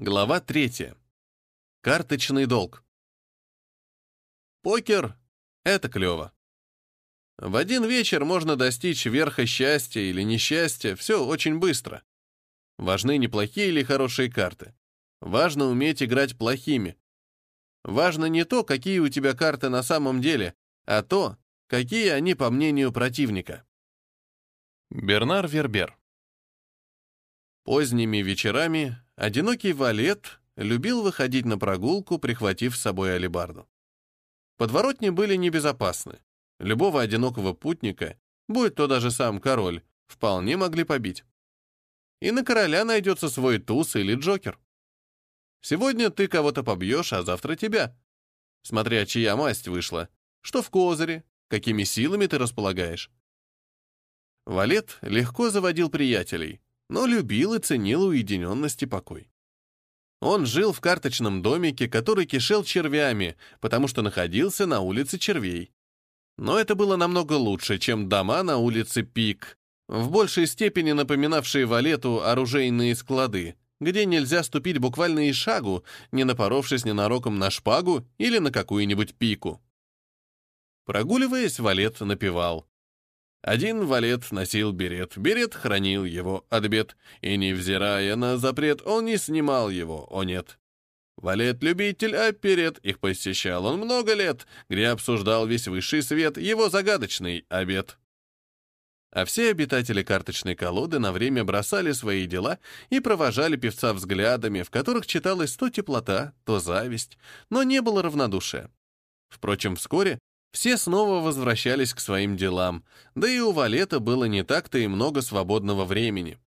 Глава третья. Карточный долг. Покер — это клево. В один вечер можно достичь верха счастья или несчастья, все очень быстро. Важны не плохие или хорошие карты. Важно уметь играть плохими. Важно не то, какие у тебя карты на самом деле, а то, какие они по мнению противника. Бернар Вербер. Поздними вечерами одинокий валет любил выходить на прогулку, прихватив с собой алебарду. Подворотни были небезопасны. Любого одинокого путника, будь то даже сам король, вполне могли побить. И на короля найдется свой туз или джокер. Сегодня ты кого-то побьешь, а завтра тебя. Смотря чья масть вышла, что в козыре, какими силами ты располагаешь. Валет легко заводил приятелей, но любил и ценил уединенность и покой. Он жил в карточном домике, который кишел червями, потому что находился на улице червей. Но это было намного лучше, чем дома на улице Пик, в большей степени напоминавшие Валету оружейные склады, где нельзя ступить буквально и шагу, не напоровшись ненароком на шпагу или на какую-нибудь пику. Прогуливаясь, Валет напевал. Один валет носил берет, берет хранил его от бед, и, невзирая на запрет, он не снимал его, о нет. Валет-любитель оперет, их посещал он много лет, где обсуждал весь высший свет его загадочный обед. А все обитатели карточной колоды на время бросали свои дела и провожали певца взглядами, в которых читалась то теплота, то зависть, но не было равнодушия. Впрочем, вскоре все снова возвращались к своим делам, да и у Валета было не так-то и много свободного времени.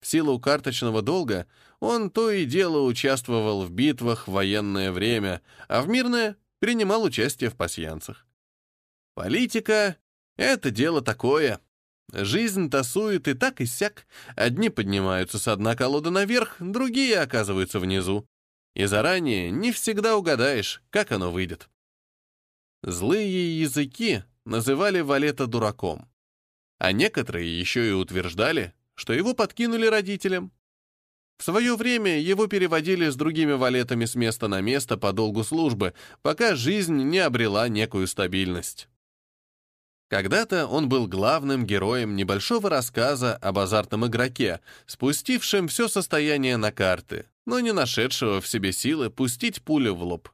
В силу карточного долга он то и дело участвовал в битвах в военное время, а в мирное принимал участие в пасьянцах. Политика — это дело такое. Жизнь тасует и так и сяк. Одни поднимаются с дна колоды наверх, другие оказываются внизу. И заранее не всегда угадаешь, как оно выйдет. Злые языки называли Валета дураком, а некоторые еще и утверждали, что его подкинули родителям. В свое время его переводили с другими валетами с места на место по долгу службы, пока жизнь не обрела некую стабильность. Когда-то он был главным героем небольшого рассказа об азартном игроке, спустившем все состояние на карты, но не нашедшего в себе силы пустить пулю в лоб.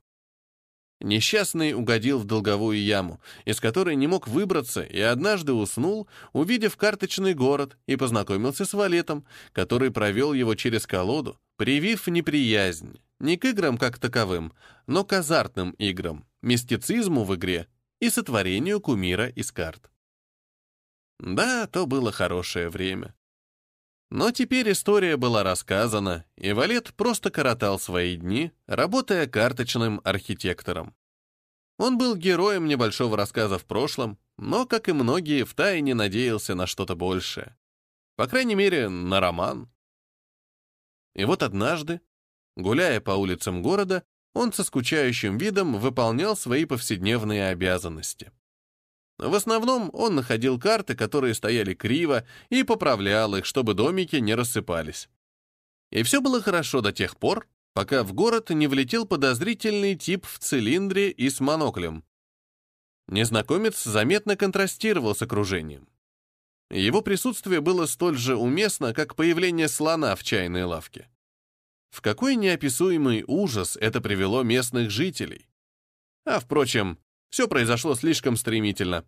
Несчастный угодил в долговую яму, из которой не мог выбраться, и однажды уснул, увидев карточный город, и познакомился с валетом, который провел его через колоду, привив неприязнь, не к играм как таковым, но к азартным играм, мистицизму в игре и сотворению кумира из карт. Да, то было хорошее время. Но теперь история была рассказана, и Валет просто коротал свои дни, работая карточным архитектором. Он был героем небольшого рассказа в прошлом, но, как и многие, втайне надеялся на что-то большее. По крайней мере, на роман. И вот однажды, гуляя по улицам города, он со скучающим видом выполнял свои повседневные обязанности. В основном он находил карты, которые стояли криво, и поправлял их, чтобы домики не рассыпались. И все было хорошо до тех пор, пока в город не влетел подозрительный тип в цилиндре и с моноклем. Незнакомец заметно контрастировал с окружением. Его присутствие было столь же уместно, как появление слона в чайной лавке. В какой неописуемый ужас это привело местных жителей. А, впрочем, все произошло слишком стремительно.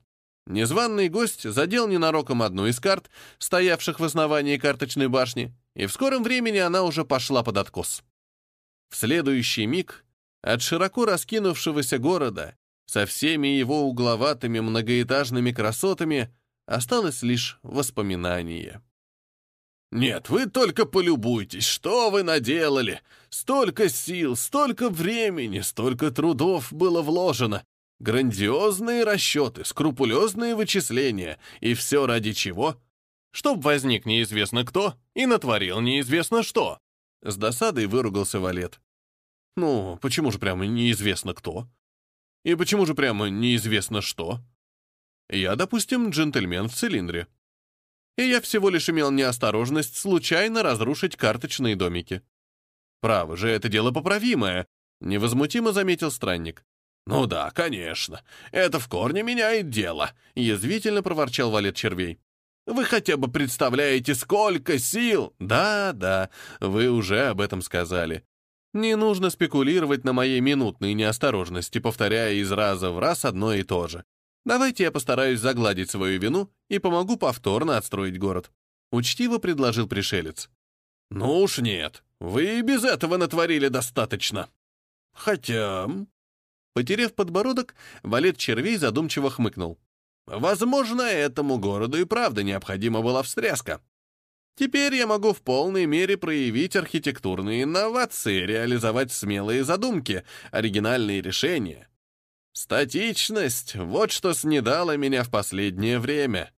Незваный гость задел ненароком одну из карт, стоявших в основании карточной башни, и в скором времени она уже пошла под откос. В следующий миг от широко раскинувшегося города со всеми его угловатыми многоэтажными красотами осталось лишь воспоминание. «Нет, вы только полюбуйтесь, что вы наделали! Столько сил, столько времени, столько трудов было вложено! Грандиозные расчеты, скрупулезные вычисления. И все ради чего? Чтоб возник неизвестно кто и натворил неизвестно что. С досадой выругался Валет. Ну, почему же прямо неизвестно кто? И почему же прямо неизвестно что? Я, допустим, джентльмен в цилиндре. И я всего лишь имел неосторожность случайно разрушить карточные домики. Право же, это дело поправимое, невозмутимо заметил странник. Ну да, конечно. Это в корне меняет дело, язвительно проворчал валет червей. Вы хотя бы представляете, сколько сил? Да, да, вы уже об этом сказали. Не нужно спекулировать на моей минутной неосторожности, повторяя из раза в раз одно и то же. Давайте я постараюсь загладить свою вину и помогу повторно отстроить город. Учтиво предложил пришелец. Ну уж нет, вы и без этого натворили достаточно. Хотя... Потерев подбородок, валет червей задумчиво хмыкнул. Возможно, этому городу и правда необходима была встряска. Теперь я могу в полной мере проявить архитектурные инновации, реализовать смелые задумки, оригинальные решения. Статичность — вот что снедало меня в последнее время.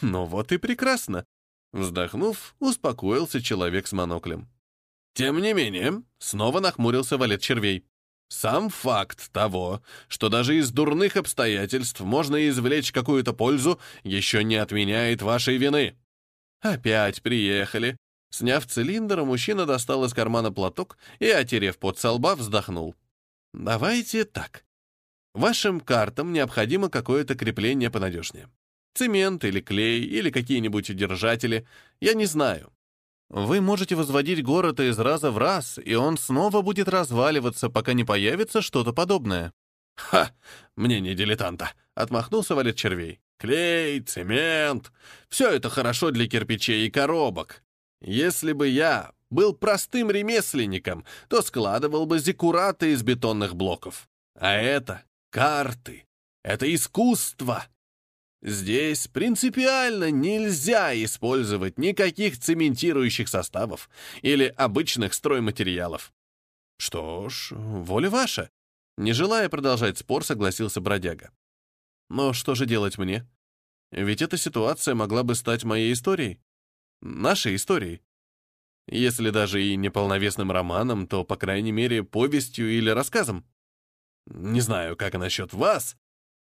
Ну вот и прекрасно. Вздохнув, успокоился человек с моноклем. Тем не менее, снова нахмурился валет червей. Сам факт того, что даже из дурных обстоятельств можно извлечь какую-то пользу, еще не отменяет вашей вины. Опять приехали. Сняв цилиндр, мужчина достал из кармана платок и, отерев под со лба, вздохнул. «Давайте так. Вашим картам необходимо какое-то крепление понадежнее. Цемент или клей, или какие-нибудь удержатели. Я не знаю. Вы можете возводить город из раза в раз, и он снова будет разваливаться, пока не появится что-то подобное. «Ха! Мне не дилетанта!» — отмахнулся валет червей. «Клей, цемент — все это хорошо для кирпичей и коробок. Если бы я был простым ремесленником, то складывал бы зекураты из бетонных блоков. А это карты, это искусство!» Здесь принципиально нельзя использовать никаких цементирующих составов или обычных стройматериалов. Что ж, воля ваша. Не желая продолжать спор, согласился бродяга. Но что же делать мне? Ведь эта ситуация могла бы стать моей историей. Нашей историей. Если даже и не полновесным романом, то, по крайней мере, повестью или рассказом. Не знаю, как насчет вас,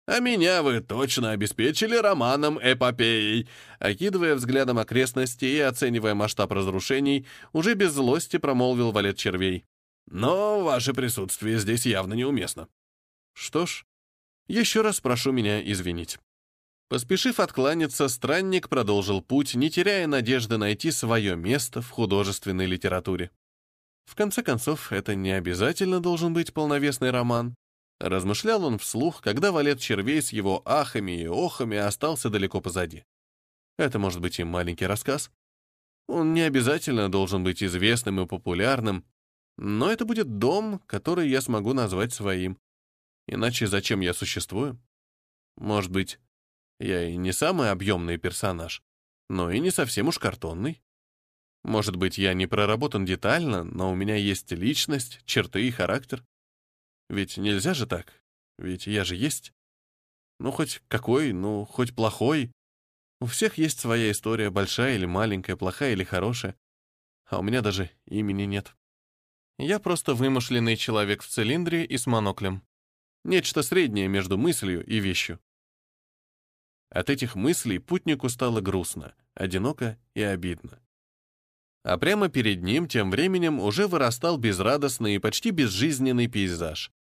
а меня вы точно обеспечили романом-эпопеей. Окидывая взглядом окрестности и оценивая масштаб разрушений, уже без злости промолвил валет червей. Но ваше присутствие здесь явно неуместно. Что ж, еще раз прошу меня извинить. Поспешив откланяться, странник продолжил путь, не теряя надежды найти свое место в художественной литературе. В конце концов, это не обязательно должен быть полновесный роман. Размышлял он вслух, когда валет червей с его ахами и охами остался далеко позади. Это может быть и маленький рассказ. Он не обязательно должен быть известным и популярным, но это будет дом, который я смогу назвать своим. Иначе зачем я существую? Может быть, я и не самый объемный персонаж, но и не совсем уж картонный. Может быть, я не проработан детально, но у меня есть личность, черты и характер. Ведь нельзя же так. Ведь я же есть. Ну, хоть какой, ну, хоть плохой. У всех есть своя история, большая или маленькая, плохая или хорошая. А у меня даже имени нет. Я просто вымышленный человек в цилиндре и с моноклем. Нечто среднее между мыслью и вещью. От этих мыслей путнику стало грустно, одиноко и обидно. А прямо перед ним тем временем уже вырастал безрадостный и почти безжизненный пейзаж.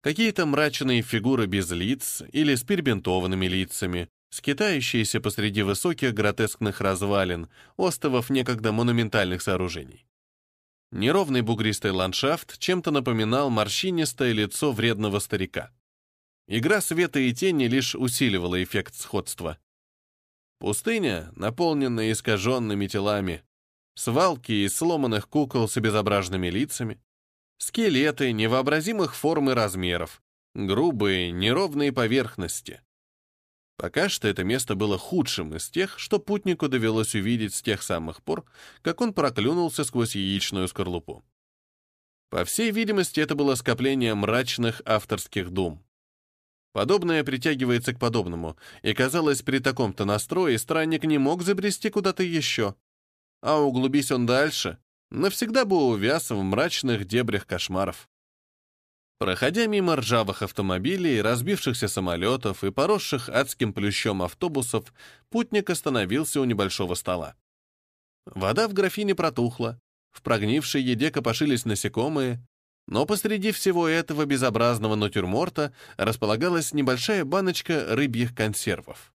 Какие-то мрачные фигуры без лиц или с перебинтованными лицами, скитающиеся посреди высоких гротескных развалин, островов некогда монументальных сооружений. Неровный бугристый ландшафт чем-то напоминал морщинистое лицо вредного старика. Игра света и тени лишь усиливала эффект сходства. Пустыня, наполненная искаженными телами, свалки из сломанных кукол с обезображенными лицами, Скелеты невообразимых форм и размеров, грубые, неровные поверхности. Пока что это место было худшим из тех, что путнику довелось увидеть с тех самых пор, как он проклюнулся сквозь яичную скорлупу. По всей видимости, это было скопление мрачных авторских дум. Подобное притягивается к подобному, и, казалось, при таком-то настрое странник не мог забрести куда-то еще. А углубись он дальше, навсегда бы увяз в мрачных дебрях кошмаров. Проходя мимо ржавых автомобилей, разбившихся самолетов и поросших адским плющом автобусов, путник остановился у небольшого стола. Вода в графине протухла, в прогнившей еде копошились насекомые, но посреди всего этого безобразного натюрморта располагалась небольшая баночка рыбьих консервов.